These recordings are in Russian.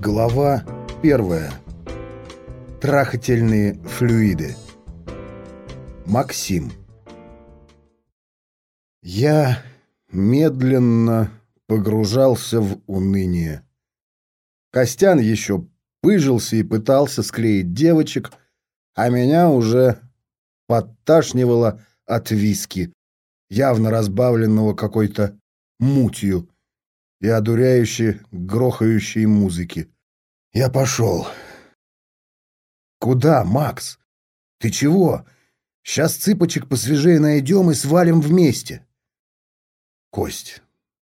Глава первая. Трахательные флюиды. Максим. Я медленно погружался в уныние. Костян еще пыжился и пытался склеить девочек, а меня уже подташнивало от виски, явно разбавленного какой-то мутью и одуряющей, грохающей музыки. Я пошел. Куда, Макс? Ты чего? Сейчас цыпочек посвежее найдем и свалим вместе. Кость.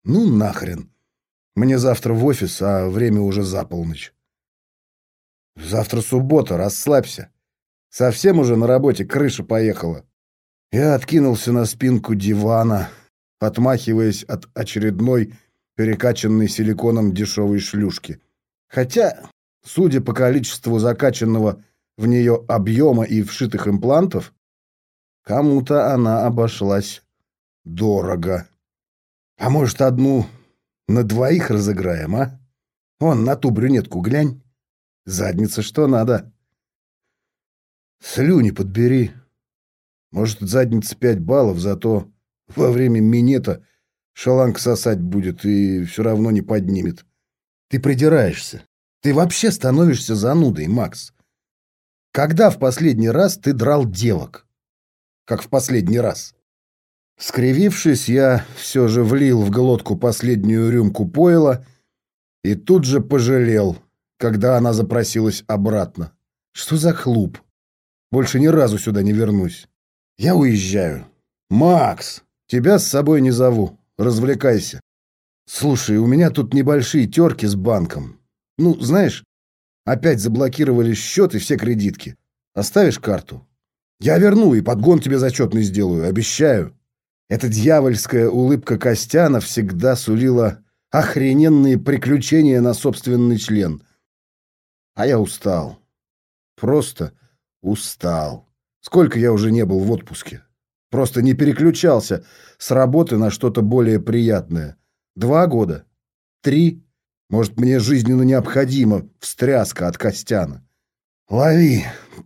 Ну нахрен. Мне завтра в офис, а время уже за полночь. Завтра суббота, расслабься. Совсем уже на работе крыша поехала. Я откинулся на спинку дивана, отмахиваясь от очередной перекачанной силиконом дешевой шлюшки. Хотя, судя по количеству закачанного в нее объема и вшитых имплантов, кому-то она обошлась дорого. А может, одну на двоих разыграем, а? Вон, на ту брюнетку глянь. Задница что надо. Слюни подбери. Может, задница пять баллов, зато во время минета Шаланг сосать будет и все равно не поднимет. Ты придираешься. Ты вообще становишься занудой, Макс. Когда в последний раз ты драл девок? Как в последний раз? Скривившись, я все же влил в глотку последнюю рюмку пойла и тут же пожалел, когда она запросилась обратно. Что за хлуп? Больше ни разу сюда не вернусь. Я уезжаю. Макс, тебя с собой не зову. Развлекайся. Слушай, у меня тут небольшие терки с банком. Ну, знаешь, опять заблокировали счет и все кредитки. Оставишь карту? Я верну и подгон тебе зачетный сделаю, обещаю. Эта дьявольская улыбка Костяна всегда сулила охрененные приключения на собственный член. А я устал. Просто устал. Сколько я уже не был в отпуске? Просто не переключался с работы на что-то более приятное. Два года? Три? Может, мне жизненно необходима встряска от Костяна? Лови.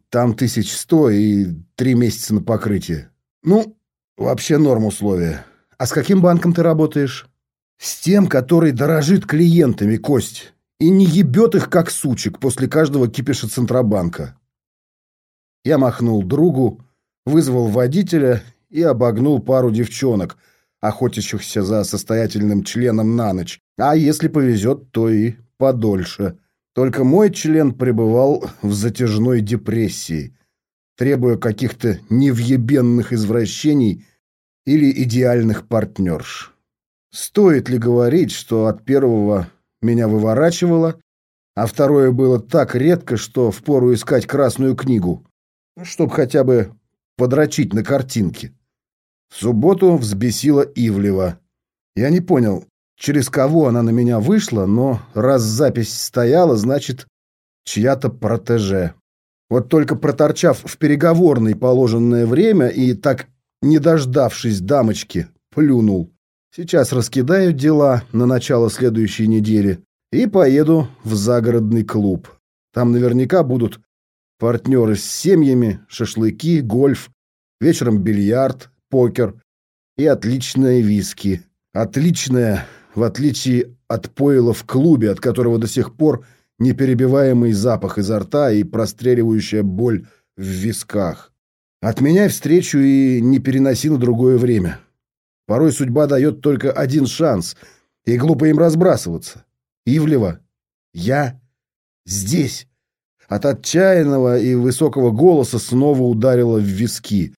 Там тысяч сто и три месяца на покрытие. Ну, вообще норм условия. А с каким банком ты работаешь? С тем, который дорожит клиентами, Кость, и не ебет их, как сучек, после каждого кипиша Центробанка. Я махнул другу, вызвал водителя и обогнул пару девчонок, охотящихся за состоятельным членом на ночь, а если повезет, то и подольше. Только мой член пребывал в затяжной депрессии, требуя каких-то невъебенных извращений или идеальных партнерш. Стоит ли говорить, что от первого меня выворачивало, а второе было так редко, что впору искать красную книгу, чтоб хотя бы подрочить на картинке. В субботу взбесила Ивлева. Я не понял, через кого она на меня вышла, но раз запись стояла, значит, чья-то протеже. Вот только проторчав в переговорной положенное время и так не дождавшись дамочки, плюнул. Сейчас раскидаю дела на начало следующей недели и поеду в загородный клуб. Там наверняка будут партнеры с семьями, шашлыки, гольф, вечером бильярд, покер и отличные виски. Отличное, в отличие от пойла в клубе, от которого до сих пор неперебиваемый запах изо рта и простреливающая боль в висках. Отменяй встречу и не переноси на другое время. Порой судьба дает только один шанс, и глупо им разбрасываться. Ивлева, я здесь. От отчаянного и высокого голоса снова ударило в виски.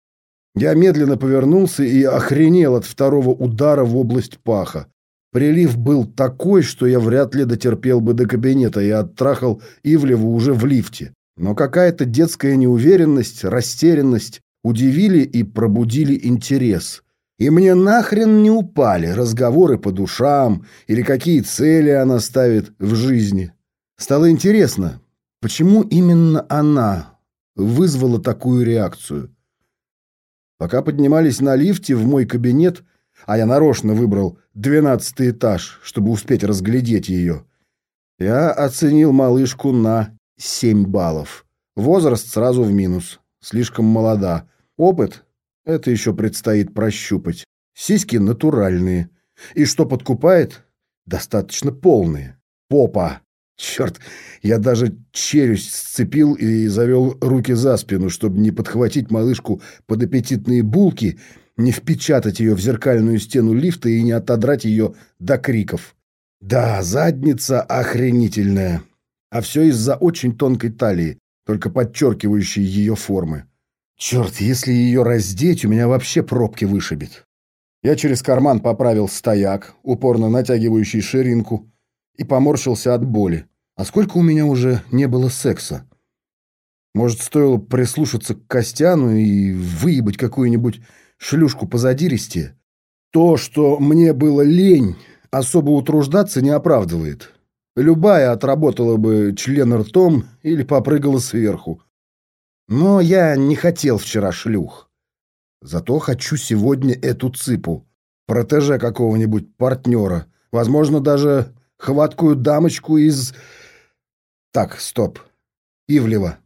Я медленно повернулся и охренел от второго удара в область паха. Прилив был такой, что я вряд ли дотерпел бы до кабинета и оттрахал Ивлеву уже в лифте. Но какая-то детская неуверенность, растерянность удивили и пробудили интерес. И мне нахрен не упали разговоры по душам или какие цели она ставит в жизни. Стало интересно, почему именно она вызвала такую реакцию. Пока поднимались на лифте в мой кабинет, а я нарочно выбрал двенадцатый этаж, чтобы успеть разглядеть ее, Я оценил малышку на 7 баллов. Возраст сразу в минус. Слишком молода. Опыт — это еще предстоит прощупать. Сиськи натуральные. И что подкупает? Достаточно полные. Попа. Черт, я даже челюсть сцепил и завел руки за спину, чтобы не подхватить малышку под аппетитные булки, не впечатать ее в зеркальную стену лифта и не отодрать ее до криков. Да, задница охренительная. А все из-за очень тонкой талии, только подчеркивающей ее формы. Черт, если ее раздеть, у меня вообще пробки вышибет. Я через карман поправил стояк, упорно натягивающий ширинку, и поморщился от боли. А сколько у меня уже не было секса? Может, стоило прислушаться к Костяну и выебать какую-нибудь шлюшку позадиристее? То, что мне было лень, особо утруждаться не оправдывает. Любая отработала бы член ртом или попрыгала сверху. Но я не хотел вчера шлюх. Зато хочу сегодня эту цыпу, протеже какого-нибудь партнера, возможно, даже хваткую дамочку из... Так, стоп. Ивлева.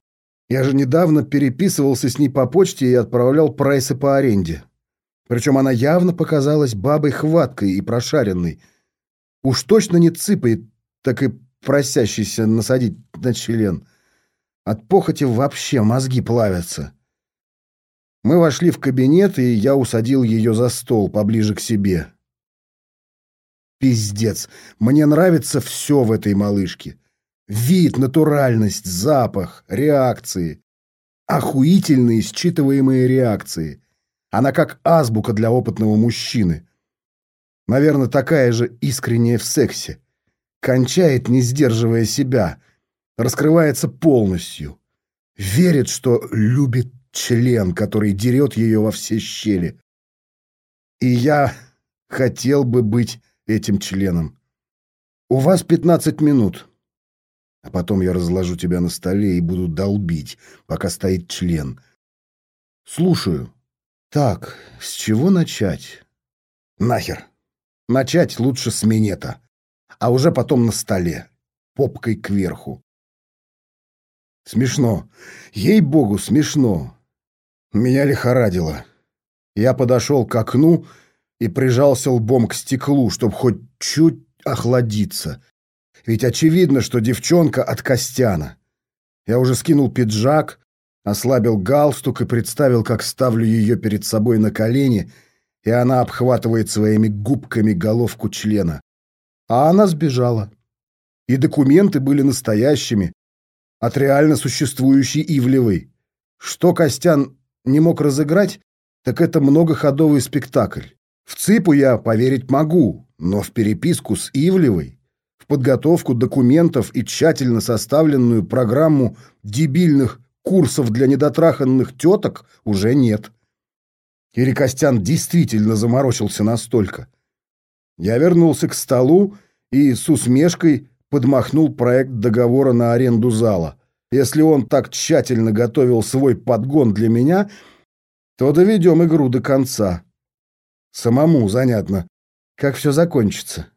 Я же недавно переписывался с ней по почте и отправлял прайсы по аренде. Причем она явно показалась бабой хваткой и прошаренной. Уж точно не цыпой, так и просящейся насадить на член. От похоти вообще мозги плавятся. Мы вошли в кабинет, и я усадил ее за стол поближе к себе. Пиздец, мне нравится все в этой малышке. Вид, натуральность, запах, реакции. Охуительные считываемые реакции. Она как азбука для опытного мужчины. Наверное, такая же искренняя в сексе. Кончает, не сдерживая себя. Раскрывается полностью. Верит, что любит член, который дерет ее во все щели. И я хотел бы быть этим членом. У вас пятнадцать минут. А потом я разложу тебя на столе и буду долбить, пока стоит член. Слушаю. Так, с чего начать? Нахер. Начать лучше с минета, а уже потом на столе, попкой кверху. Смешно. Ей-богу, смешно. Меня лихорадило. Я подошел к окну и прижался лбом к стеклу, чтобы хоть чуть охладиться. Ведь очевидно, что девчонка от Костяна. Я уже скинул пиджак, ослабил галстук и представил, как ставлю ее перед собой на колени, и она обхватывает своими губками головку члена. А она сбежала. И документы были настоящими, от реально существующей Ивлевой. Что Костян не мог разыграть, так это многоходовый спектакль. В ЦИПу я поверить могу, но в переписку с Ивлевой, в подготовку документов и тщательно составленную программу дебильных курсов для недотраханных теток уже нет. Или Костян действительно заморочился настолько. Я вернулся к столу и с усмешкой подмахнул проект договора на аренду зала. Если он так тщательно готовил свой подгон для меня, то доведем игру до конца. Самому занятно, как все закончится.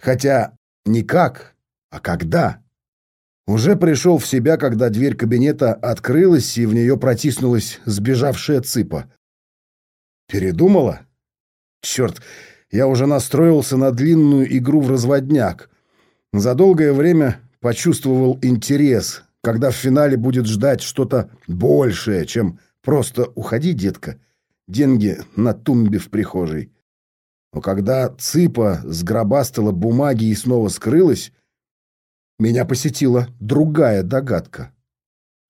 Хотя не как, а когда. Уже пришел в себя, когда дверь кабинета открылась, и в нее протиснулась сбежавшая цыпа. Передумала? Черт, я уже настроился на длинную игру в разводняк. За долгое время почувствовал интерес, когда в финале будет ждать что-то большее, чем просто «уходи, детка, деньги на тумбе в прихожей». Но когда цыпа сгробастала бумаги и снова скрылась, меня посетила другая догадка.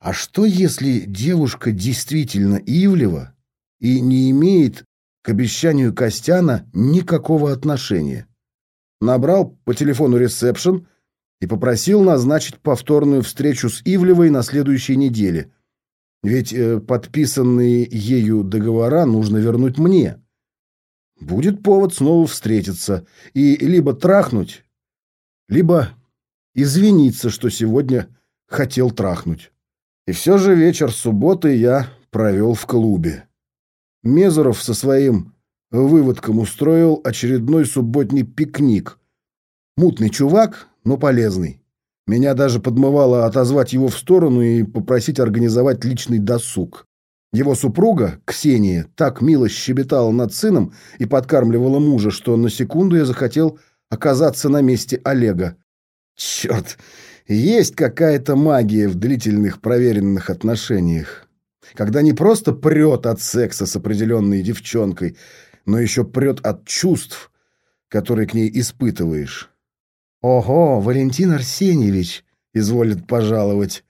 А что, если девушка действительно Ивлева и не имеет к обещанию Костяна никакого отношения? Набрал по телефону ресепшн и попросил назначить повторную встречу с Ивлевой на следующей неделе. Ведь э, подписанные ею договора нужно вернуть мне. Будет повод снова встретиться и либо трахнуть, либо извиниться, что сегодня хотел трахнуть. И все же вечер субботы я провел в клубе. Мезоров со своим выводком устроил очередной субботний пикник. Мутный чувак, но полезный. Меня даже подмывало отозвать его в сторону и попросить организовать личный досуг. Его супруга, Ксения, так мило щебетала над сыном и подкармливала мужа, что на секунду я захотел оказаться на месте Олега. Черт, есть какая-то магия в длительных проверенных отношениях. Когда не просто прет от секса с определенной девчонкой, но еще прет от чувств, которые к ней испытываешь. «Ого, Валентин Арсеньевич!» — изволит пожаловать.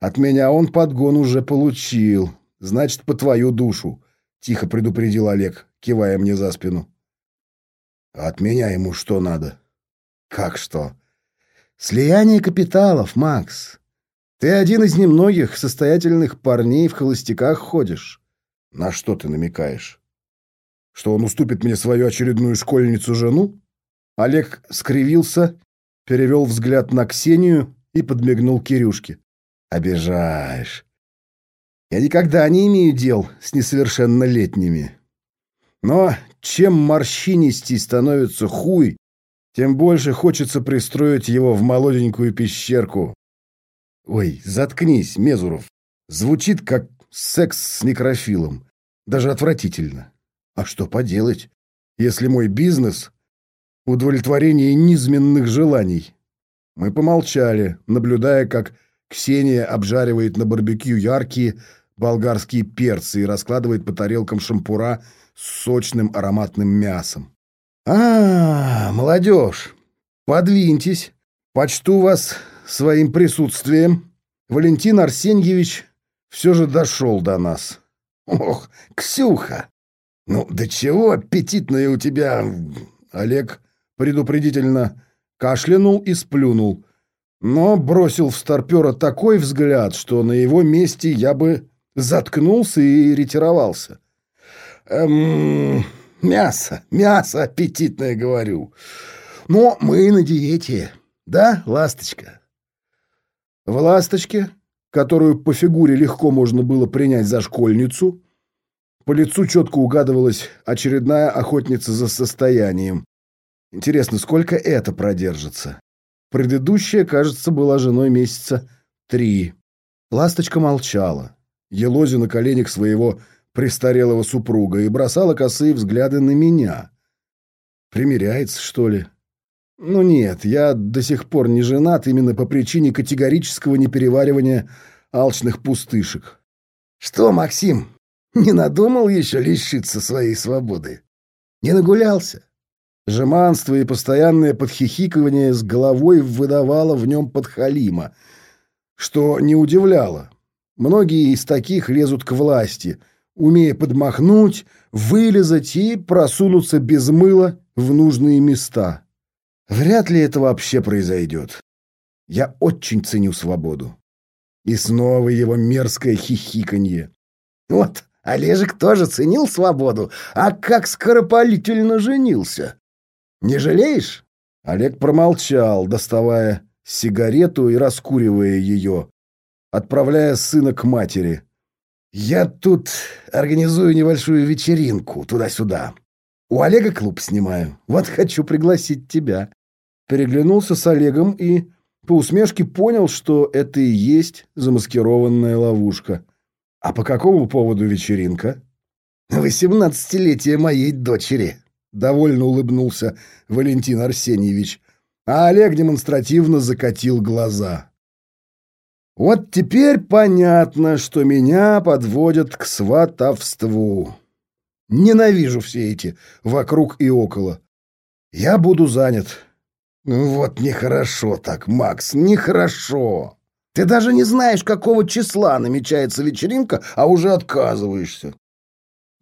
«От меня он подгон уже получил. Значит, по твою душу», — тихо предупредил Олег, кивая мне за спину. «От меня ему что надо?» «Как что?» «Слияние капиталов, Макс. Ты один из немногих состоятельных парней в холостяках ходишь». «На что ты намекаешь? Что он уступит мне свою очередную школьницу-жену?» Олег скривился, перевел взгляд на Ксению и подмигнул Кирюшке. «Обижаешь. Я никогда не имею дел с несовершеннолетними. Но чем морщинистей становится хуй, тем больше хочется пристроить его в молоденькую пещерку. Ой, заткнись, Мезуров. Звучит как секс с некрофилом. Даже отвратительно. А что поделать, если мой бизнес удовлетворение низменных желаний. Мы помолчали, наблюдая, как Ксения обжаривает на барбекю яркие болгарские перцы и раскладывает по тарелкам шампура с сочным ароматным мясом. «А, молодежь, подвиньтесь. Почту вас своим присутствием. Валентин Арсеньевич все же дошел до нас. Ох, Ксюха! Ну, до чего аппетитная у тебя...» Олег предупредительно кашлянул и сплюнул, но бросил в старпера такой взгляд, что на его месте я бы заткнулся и ретировался. «Эм, мясо, мясо аппетитное, говорю. Но мы на диете, да, ласточка?» В «Ласточке», которую по фигуре легко можно было принять за школьницу, по лицу четко угадывалась очередная охотница за состоянием, Интересно, сколько это продержится? Предыдущая, кажется, была женой месяца три. Ласточка молчала, елозя на коленях своего престарелого супруга и бросала косые взгляды на меня. Примеряется, что ли? Ну нет, я до сих пор не женат именно по причине категорического непереваривания алчных пустышек. Что, Максим, не надумал еще лишиться своей свободы? Не нагулялся? Жеманство и постоянное подхихикывание с головой выдавало в нем подхалима, что не удивляло. Многие из таких лезут к власти, умея подмахнуть, вылезать и просунуться без мыла в нужные места. Вряд ли это вообще произойдет. Я очень ценю свободу. И снова его мерзкое хихиканье. Вот, Олежек тоже ценил свободу, а как скоропалительно женился. Не жалеешь?» Олег промолчал, доставая сигарету и раскуривая ее, отправляя сына к матери. «Я тут организую небольшую вечеринку туда-сюда. У Олега клуб снимаю. Вот хочу пригласить тебя». Переглянулся с Олегом и по усмешке понял, что это и есть замаскированная ловушка. «А по какому поводу вечеринка?» «Восемнадцатилетие моей дочери», Довольно улыбнулся Валентин Арсеньевич, а Олег демонстративно закатил глаза. Вот теперь понятно, что меня подводят к сватовству. Ненавижу все эти вокруг и около. Я буду занят. Вот нехорошо так, Макс, нехорошо. Ты даже не знаешь, какого числа намечается вечеринка, а уже отказываешься.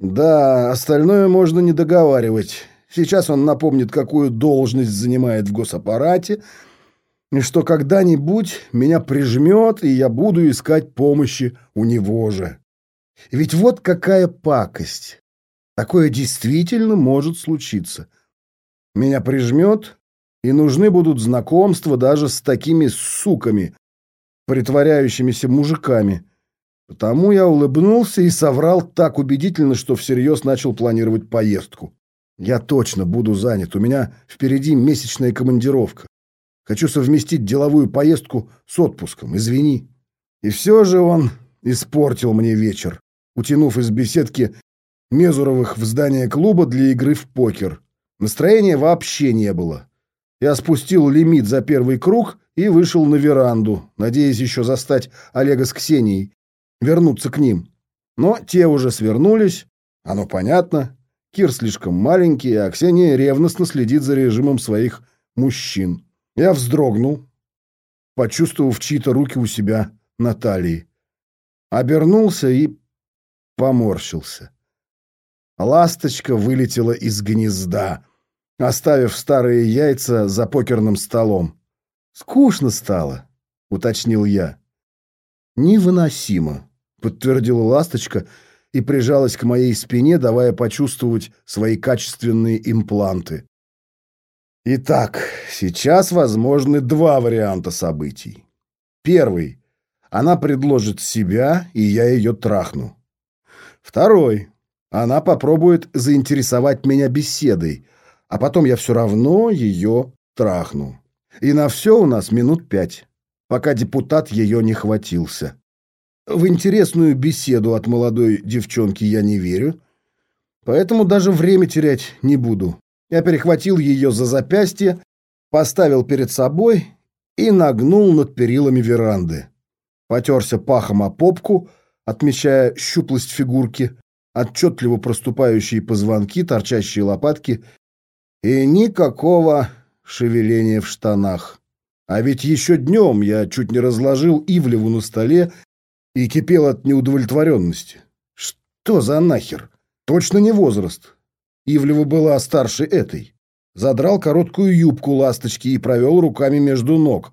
Да, остальное можно не договаривать. Сейчас он напомнит, какую должность занимает в госаппарате, и что когда-нибудь меня прижмет, и я буду искать помощи у него же. Ведь вот какая пакость. Такое действительно может случиться. Меня прижмет, и нужны будут знакомства даже с такими суками, притворяющимися мужиками, Потому я улыбнулся и соврал так убедительно, что всерьез начал планировать поездку. Я точно буду занят, у меня впереди месячная командировка. Хочу совместить деловую поездку с отпуском, извини. И все же он испортил мне вечер, утянув из беседки Мезуровых в здание клуба для игры в покер. Настроения вообще не было. Я спустил лимит за первый круг и вышел на веранду, надеясь еще застать Олега с Ксенией, вернуться к ним. Но те уже свернулись, оно понятно. Кир слишком маленький, а Ксения ревностно следит за режимом своих мужчин. Я вздрогнул, почувствовав чьи-то руки у себя на талии. Обернулся и поморщился. Ласточка вылетела из гнезда, оставив старые яйца за покерным столом. «Скучно стало», — уточнил я. «Невыносимо», — подтвердила ласточка и прижалась к моей спине, давая почувствовать свои качественные импланты. Итак, сейчас возможны два варианта событий. Первый. Она предложит себя, и я ее трахну. Второй. Она попробует заинтересовать меня беседой, а потом я все равно ее трахну. И на все у нас минут пять, пока депутат ее не хватился. В интересную беседу от молодой девчонки я не верю, поэтому даже время терять не буду. Я перехватил ее за запястье, поставил перед собой и нагнул над перилами веранды. Потерся пахом о попку, отмечая щуплость фигурки, отчетливо проступающие позвонки, торчащие лопатки и никакого шевеления в штанах. А ведь еще днем я чуть не разложил Ивлеву на столе и кипел от неудовлетворенности. Что за нахер? Точно не возраст. Ивлева была старше этой. Задрал короткую юбку ласточки и провел руками между ног.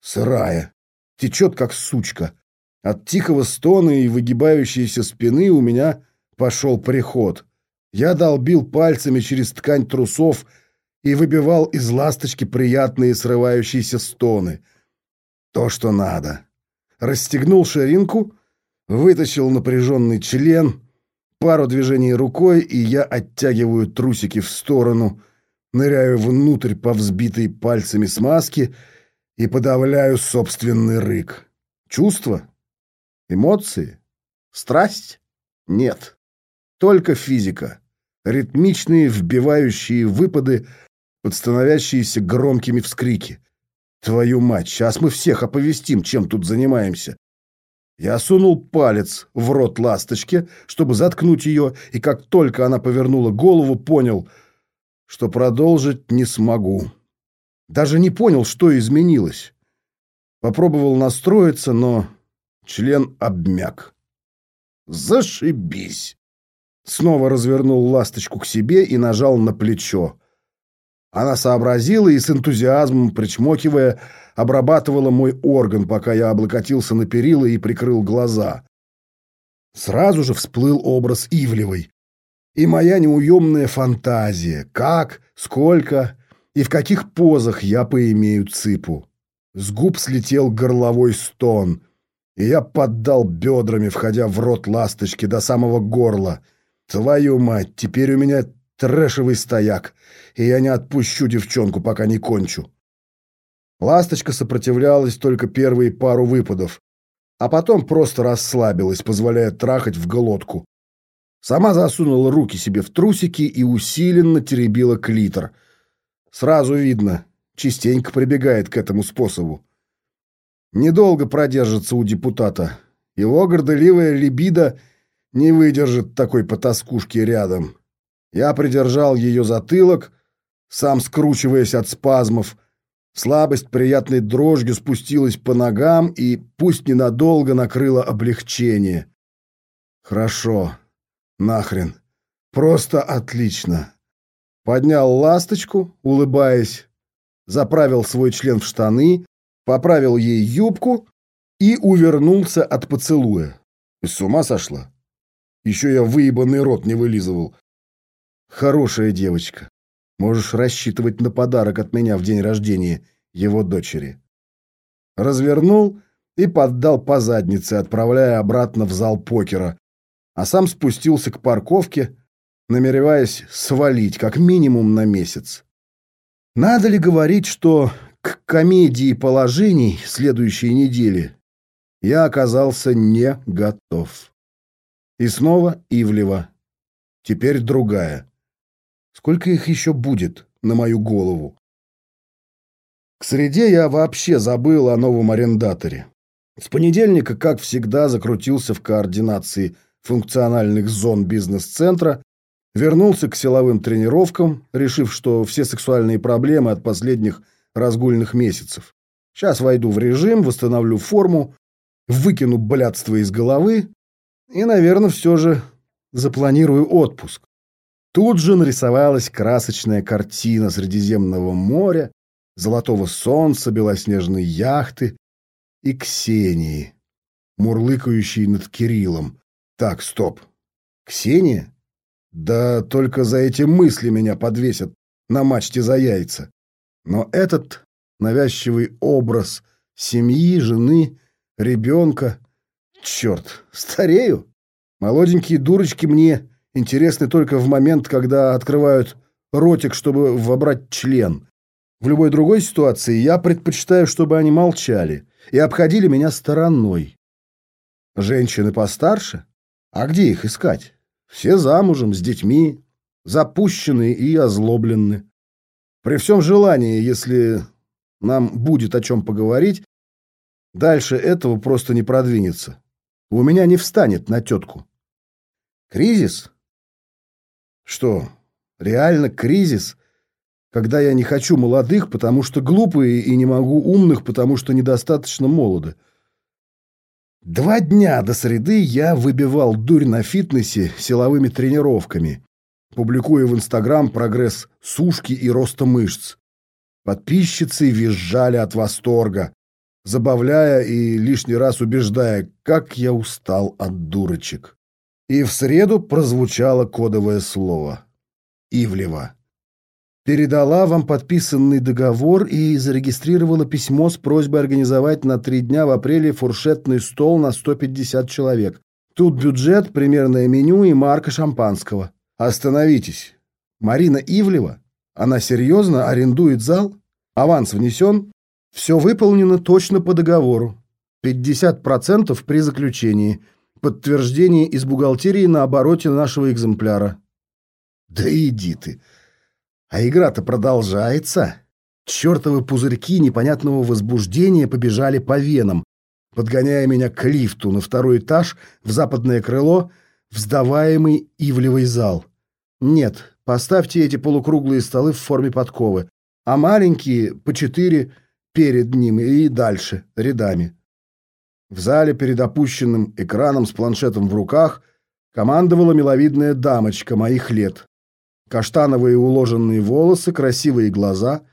Сырая. Течет, как сучка. От тихого стона и выгибающейся спины у меня пошел приход. Я долбил пальцами через ткань трусов и выбивал из ласточки приятные срывающиеся стоны. То, что надо. Расстегнул ширинку, вытащил напряженный член, пару движений рукой, и я оттягиваю трусики в сторону, ныряю внутрь по взбитой пальцами смазки и подавляю собственный рык. Чувства? Эмоции? Страсть? Нет. Только физика. Ритмичные вбивающие выпады, под становящиеся громкими вскрики. Твою мать, сейчас мы всех оповестим, чем тут занимаемся. Я сунул палец в рот ласточке, чтобы заткнуть ее, и как только она повернула голову, понял, что продолжить не смогу. Даже не понял, что изменилось. Попробовал настроиться, но член обмяк. Зашибись! Снова развернул ласточку к себе и нажал на плечо. Она сообразила и с энтузиазмом, причмокивая, обрабатывала мой орган, пока я облокотился на перила и прикрыл глаза. Сразу же всплыл образ Ивлевой. И моя неуемная фантазия, как, сколько и в каких позах я поимею цыпу. С губ слетел горловой стон, и я поддал бедрами, входя в рот ласточки до самого горла. Твою мать, теперь у меня трэшевый стояк, и я не отпущу девчонку, пока не кончу. Ласточка сопротивлялась только первые пару выпадов, а потом просто расслабилась, позволяя трахать в глотку. Сама засунула руки себе в трусики и усиленно теребила клитор. Сразу видно, частенько прибегает к этому способу. Недолго продержится у депутата. Его гордоливая либидо не выдержит такой потаскушки рядом. Я придержал ее затылок, сам скручиваясь от спазмов. Слабость приятной дрожью спустилась по ногам и, пусть ненадолго, накрыла облегчение. Хорошо. Нахрен. Просто отлично. Поднял ласточку, улыбаясь, заправил свой член в штаны, поправил ей юбку и увернулся от поцелуя. С ума сошла? Еще я выебанный рот не вылизывал. Хорошая девочка. Можешь рассчитывать на подарок от меня в день рождения его дочери. Развернул и поддал по заднице, отправляя обратно в зал покера, а сам спустился к парковке, намереваясь свалить как минимум на месяц. Надо ли говорить, что к комедии положений следующей недели я оказался не готов. И снова Ивлева. Теперь другая. Сколько их еще будет на мою голову? К среде я вообще забыл о новом арендаторе. С понедельника, как всегда, закрутился в координации функциональных зон бизнес-центра, вернулся к силовым тренировкам, решив, что все сексуальные проблемы от последних разгульных месяцев. Сейчас войду в режим, восстановлю форму, выкину блядство из головы и, наверное, все же запланирую отпуск. Тут же нарисовалась красочная картина Средиземного моря, золотого солнца, белоснежной яхты и Ксении, мурлыкающей над Кириллом. Так, стоп. Ксения? Да только за эти мысли меня подвесят на мачте за яйца. Но этот навязчивый образ семьи, жены, ребенка... Черт, старею? Молоденькие дурочки мне интересны только в момент, когда открывают ротик, чтобы вобрать член. В любой другой ситуации я предпочитаю, чтобы они молчали и обходили меня стороной. Женщины постарше? А где их искать? Все замужем, с детьми, запущенные и озлобленные. При всем желании, если нам будет о чем поговорить, дальше этого просто не продвинется. У меня не встанет на тетку. Кризис? Что, реально кризис, когда я не хочу молодых, потому что глупые, и не могу умных, потому что недостаточно молоды? Два дня до среды я выбивал дурь на фитнесе силовыми тренировками, публикуя в Инстаграм прогресс сушки и роста мышц. Подписчицы визжали от восторга, забавляя и лишний раз убеждая, как я устал от дурочек. И в среду прозвучало кодовое слово. Ивлева. Передала вам подписанный договор и зарегистрировала письмо с просьбой организовать на три дня в апреле фуршетный стол на 150 человек. Тут бюджет, примерное меню и марка шампанского. Остановитесь. Марина Ивлева? Она серьезно арендует зал? Аванс внесен? Все выполнено точно по договору. 50% при заключении. Подтверждение из бухгалтерии на обороте нашего экземпляра. Да иди ты. А игра-то продолжается. Чертовы пузырьки непонятного возбуждения побежали по венам, подгоняя меня к лифту на второй этаж в западное крыло, в сдаваемый ивлевый зал. Нет, поставьте эти полукруглые столы в форме подковы, а маленькие по четыре перед ним и дальше, рядами. В зале перед опущенным экраном с планшетом в руках командовала миловидная дамочка моих лет. Каштановые уложенные волосы, красивые глаза,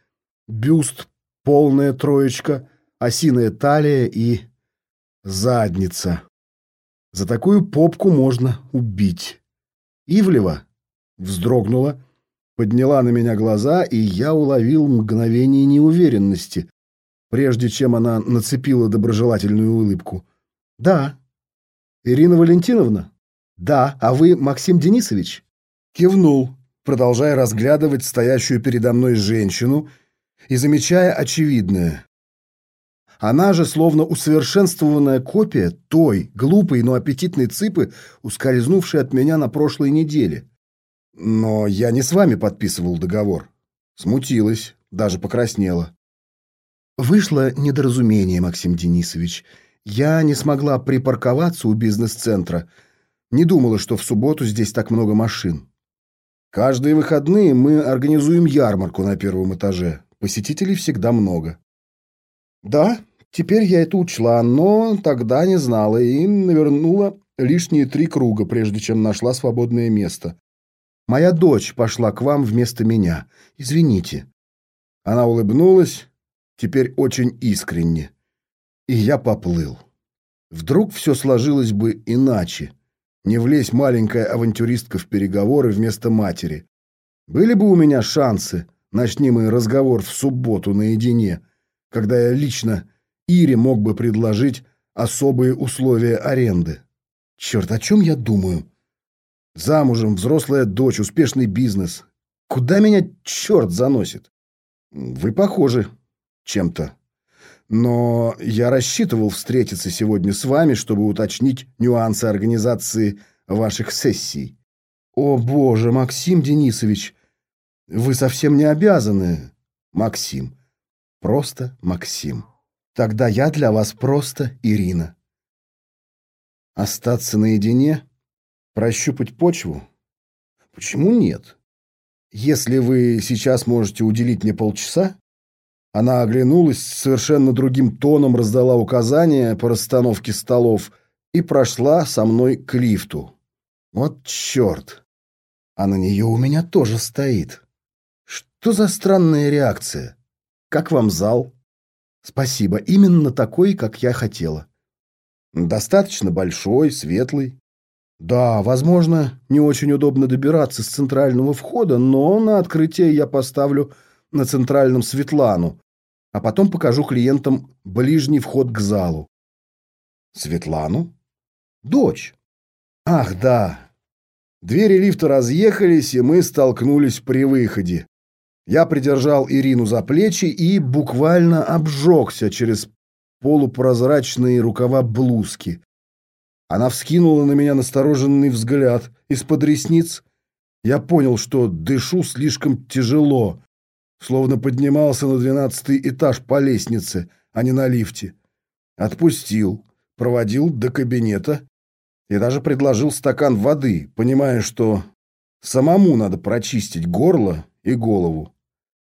бюст, полная троечка, осиная талия и задница. За такую попку можно убить. Ивлева вздрогнула, подняла на меня глаза, и я уловил мгновение неуверенности, прежде чем она нацепила доброжелательную улыбку. «Да». «Ирина Валентиновна?» «Да. А вы Максим Денисович?» Кивнул, продолжая разглядывать стоящую передо мной женщину и замечая очевидное. Она же, словно усовершенствованная копия той глупой, но аппетитной цыпы, ускользнувшей от меня на прошлой неделе. Но я не с вами подписывал договор. Смутилась, даже покраснела. Вышло недоразумение, Максим Денисович. Я не смогла припарковаться у бизнес-центра. Не думала, что в субботу здесь так много машин. Каждые выходные мы организуем ярмарку на первом этаже. Посетителей всегда много. Да, теперь я это учла, но тогда не знала и навернула лишние три круга, прежде чем нашла свободное место. Моя дочь пошла к вам вместо меня. Извините. Она улыбнулась, теперь очень искренне. И я поплыл. Вдруг все сложилось бы иначе. Не влезь маленькая авантюристка в переговоры вместо матери. Были бы у меня шансы, начни мы разговор в субботу наедине, когда я лично Ире мог бы предложить особые условия аренды. Черт, о чем я думаю? Замужем, взрослая дочь, успешный бизнес. Куда меня черт заносит? Вы похожи. Чем-то. Но я рассчитывал встретиться сегодня с вами, чтобы уточнить нюансы организации ваших сессий. О, боже, Максим Денисович, вы совсем не обязаны. Максим. Просто Максим. Тогда я для вас просто Ирина. Остаться наедине? Прощупать почву? Почему нет? Если вы сейчас можете уделить мне полчаса, она оглянулась, совершенно другим тоном раздала указания по расстановке столов и прошла со мной к лифту. Вот черт! А на нее у меня тоже стоит. Что за странная реакция? Как вам зал? Спасибо, именно такой, как я хотела. Достаточно большой, светлый. Да, возможно, не очень удобно добираться с центрального входа, но на открытие я поставлю на центральном Светлану, а потом покажу клиентам ближний вход к залу. Светлану? Дочь. Ах, да. Двери лифта разъехались, и мы столкнулись при выходе. Я придержал Ирину за плечи и буквально обжегся через полупрозрачные рукава блузки. Она вскинула на меня настороженный взгляд из-под ресниц. Я понял, что дышу слишком тяжело словно поднимался на двенадцатый этаж по лестнице, а не на лифте. Отпустил, проводил до кабинета и даже предложил стакан воды, понимая, что самому надо прочистить горло и голову.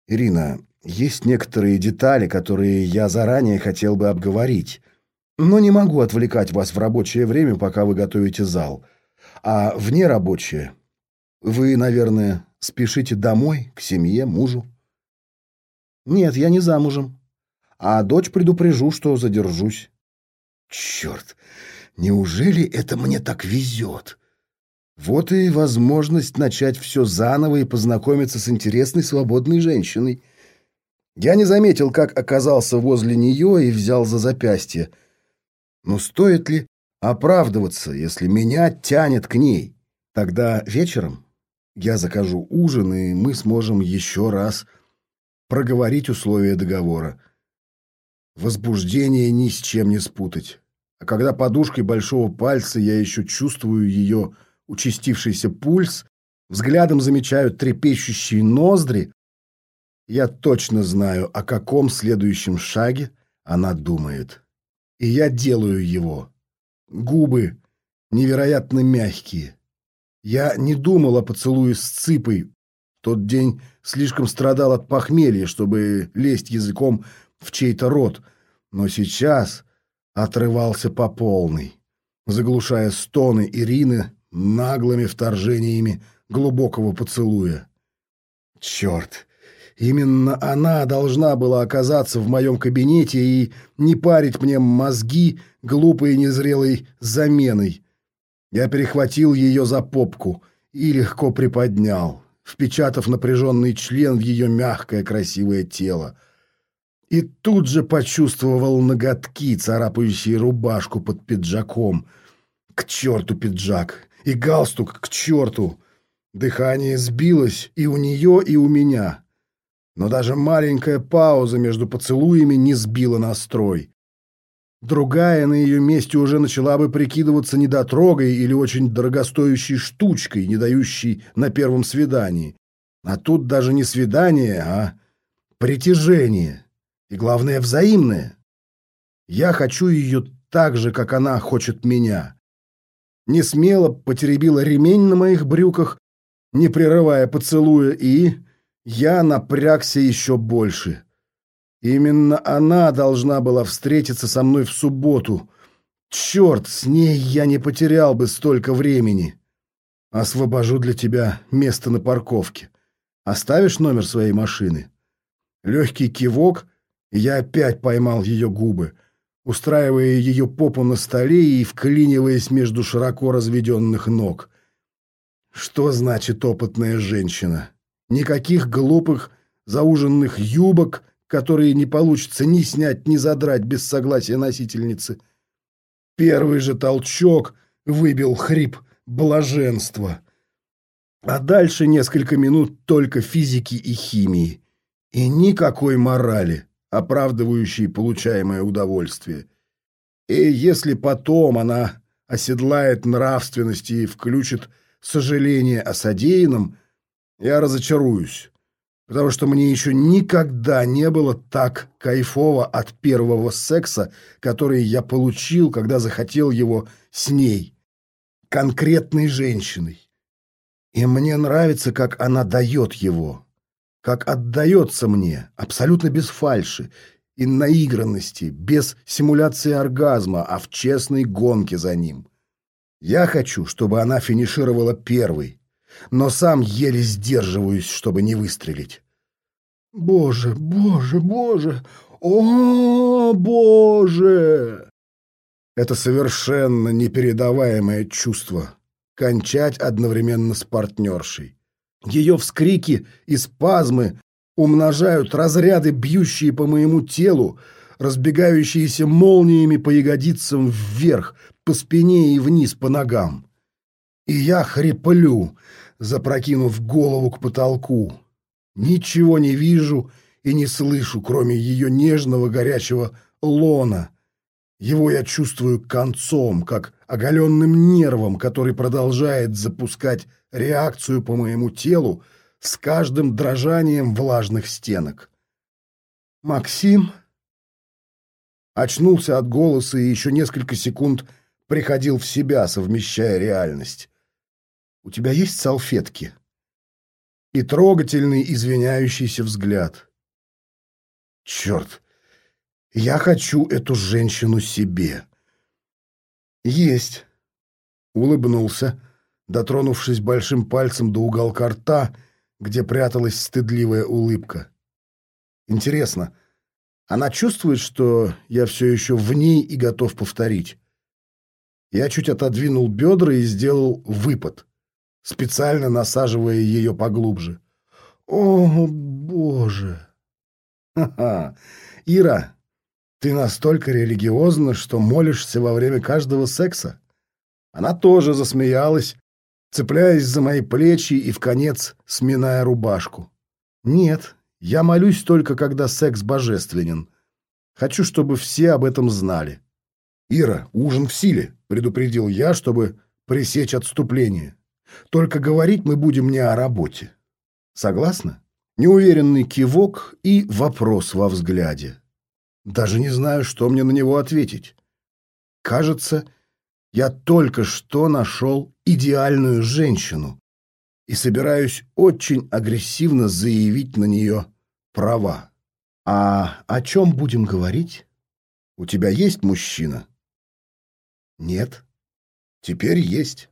«Ирина, есть некоторые детали, которые я заранее хотел бы обговорить, но не могу отвлекать вас в рабочее время, пока вы готовите зал. А вне рабочее вы, наверное, спешите домой, к семье, мужу?» Нет, я не замужем. А дочь предупрежу, что задержусь. Черт, неужели это мне так везет? Вот и возможность начать все заново и познакомиться с интересной свободной женщиной. Я не заметил, как оказался возле нее и взял за запястье. Но стоит ли оправдываться, если меня тянет к ней? Тогда вечером я закажу ужин, и мы сможем еще раз проговорить условия договора. Возбуждение ни с чем не спутать. А когда подушкой большого пальца я еще чувствую ее участившийся пульс, взглядом замечаю трепещущие ноздри, я точно знаю, о каком следующем шаге она думает. И я делаю его. Губы невероятно мягкие. Я не думал о поцелуе с цыпой, тот день слишком страдал от похмелья, чтобы лезть языком в чей-то рот, но сейчас отрывался по полной, заглушая стоны Ирины наглыми вторжениями глубокого поцелуя. Черт! Именно она должна была оказаться в моем кабинете и не парить мне мозги глупой и незрелой заменой. Я перехватил ее за попку и легко приподнял впечатав напряженный член в ее мягкое красивое тело. И тут же почувствовал ноготки, царапающие рубашку под пиджаком. К черту пиджак! И галстук к черту! Дыхание сбилось и у нее, и у меня. Но даже маленькая пауза между поцелуями не сбила настрой. Другая на ее месте уже начала бы прикидываться недотрогой или очень дорогостоящей штучкой, не дающей на первом свидании. А тут даже не свидание, а притяжение. И главное, взаимное. Я хочу ее так же, как она хочет меня. Не смело потеребила ремень на моих брюках, не прерывая поцелуя, и я напрягся еще больше. Именно она должна была встретиться со мной в субботу. Черт, с ней я не потерял бы столько времени. Освобожу для тебя место на парковке. Оставишь номер своей машины? Легкий кивок, и я опять поймал ее губы, устраивая ее попу на столе и вклиниваясь между широко разведенных ног. Что значит опытная женщина? Никаких глупых зауженных юбок — которые не получится ни снять, ни задрать без согласия носительницы. Первый же толчок выбил хрип блаженства. А дальше несколько минут только физики и химии. И никакой морали. оправдывающий получаемое удовольствие. И если потом она оседлает нравственность и включит сожаление о содеянном, я разочаруюсь, потому что мне еще никогда не было так кайфово от первого секса, который я получил, когда захотел его с ней, конкретной женщиной. И мне нравится, как она дает его, как отдается мне, абсолютно без фальши и наигранности, без симуляции оргазма, а в честной гонке за ним. Я хочу, чтобы она финишировала первой, но сам еле сдерживаюсь, чтобы не выстрелить. Боже, боже, боже, о, боже! Это совершенно непередаваемое чувство кончать одновременно с партнершей. Ее вскрики и спазмы умножают разряды, бьющие по моему телу, разбегающиеся молниями по ягодицам вверх, по спине и вниз по ногам. И я хриплю, запрокинув голову к потолку. Ничего не вижу и не слышу, кроме ее нежного горячего лона. Его я чувствую концом, как оголенным нервом, который продолжает запускать реакцию по моему телу с каждым дрожанием влажных стенок. «Максим?» Очнулся от голоса и еще несколько секунд приходил в себя, совмещая реальность. «У тебя есть салфетки?» И трогательный извиняющийся взгляд. «Черт! Я хочу эту женщину себе!» «Есть!» — улыбнулся, дотронувшись большим пальцем до уголка рта, где пряталась стыдливая улыбка. «Интересно, она чувствует, что я все еще в ней и готов повторить?» Я чуть отодвинул бедра и сделал выпад, специально насаживая ее поглубже. «О, боже!» «Ха-ха! Ира, ты настолько религиозна, что молишься во время каждого секса. Она тоже засмеялась, цепляясь за мои плечи и в конец сминая рубашку. Нет, я молюсь только, когда секс божественен. Хочу, чтобы все об этом знали. Ира, ужин в силе, предупредил я, чтобы пресечь отступление. Только говорить мы будем не о работе. Согласна? Неуверенный кивок и вопрос во взгляде. Даже не знаю, что мне на него ответить. Кажется, я только что нашел идеальную женщину и собираюсь очень агрессивно заявить на нее права. А о чем будем говорить? У тебя есть мужчина? Нет. Теперь есть.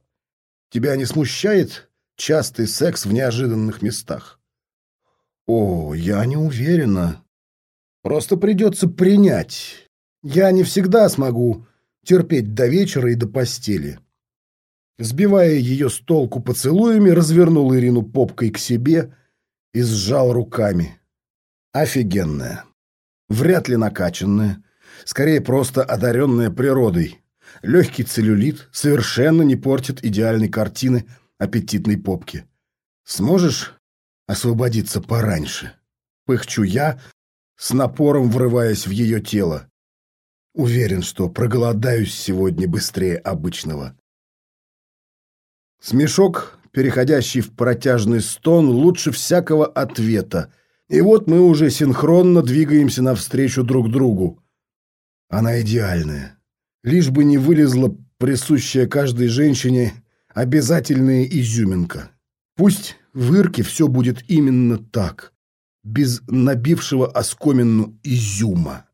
Тебя не смущает частый секс в неожиданных местах? О, я не уверена. Просто придется принять. Я не всегда смогу терпеть до вечера и до постели. Сбивая ее с толку поцелуями, развернул Ирину попкой к себе и сжал руками. Офигенная. Вряд ли накачанная. Скорее, просто одаренная природой. Легкий целлюлит совершенно не портит идеальной картины аппетитной попки. Сможешь освободиться пораньше? Пыхчу я, с напором врываясь в ее тело. Уверен, что проголодаюсь сегодня быстрее обычного. Смешок, переходящий в протяжный стон, лучше всякого ответа. И вот мы уже синхронно двигаемся навстречу друг другу. Она идеальная. Лишь бы не вылезла присущая каждой женщине обязательная изюминка. Пусть в Ирке все будет именно так без набившего оскомину изюма.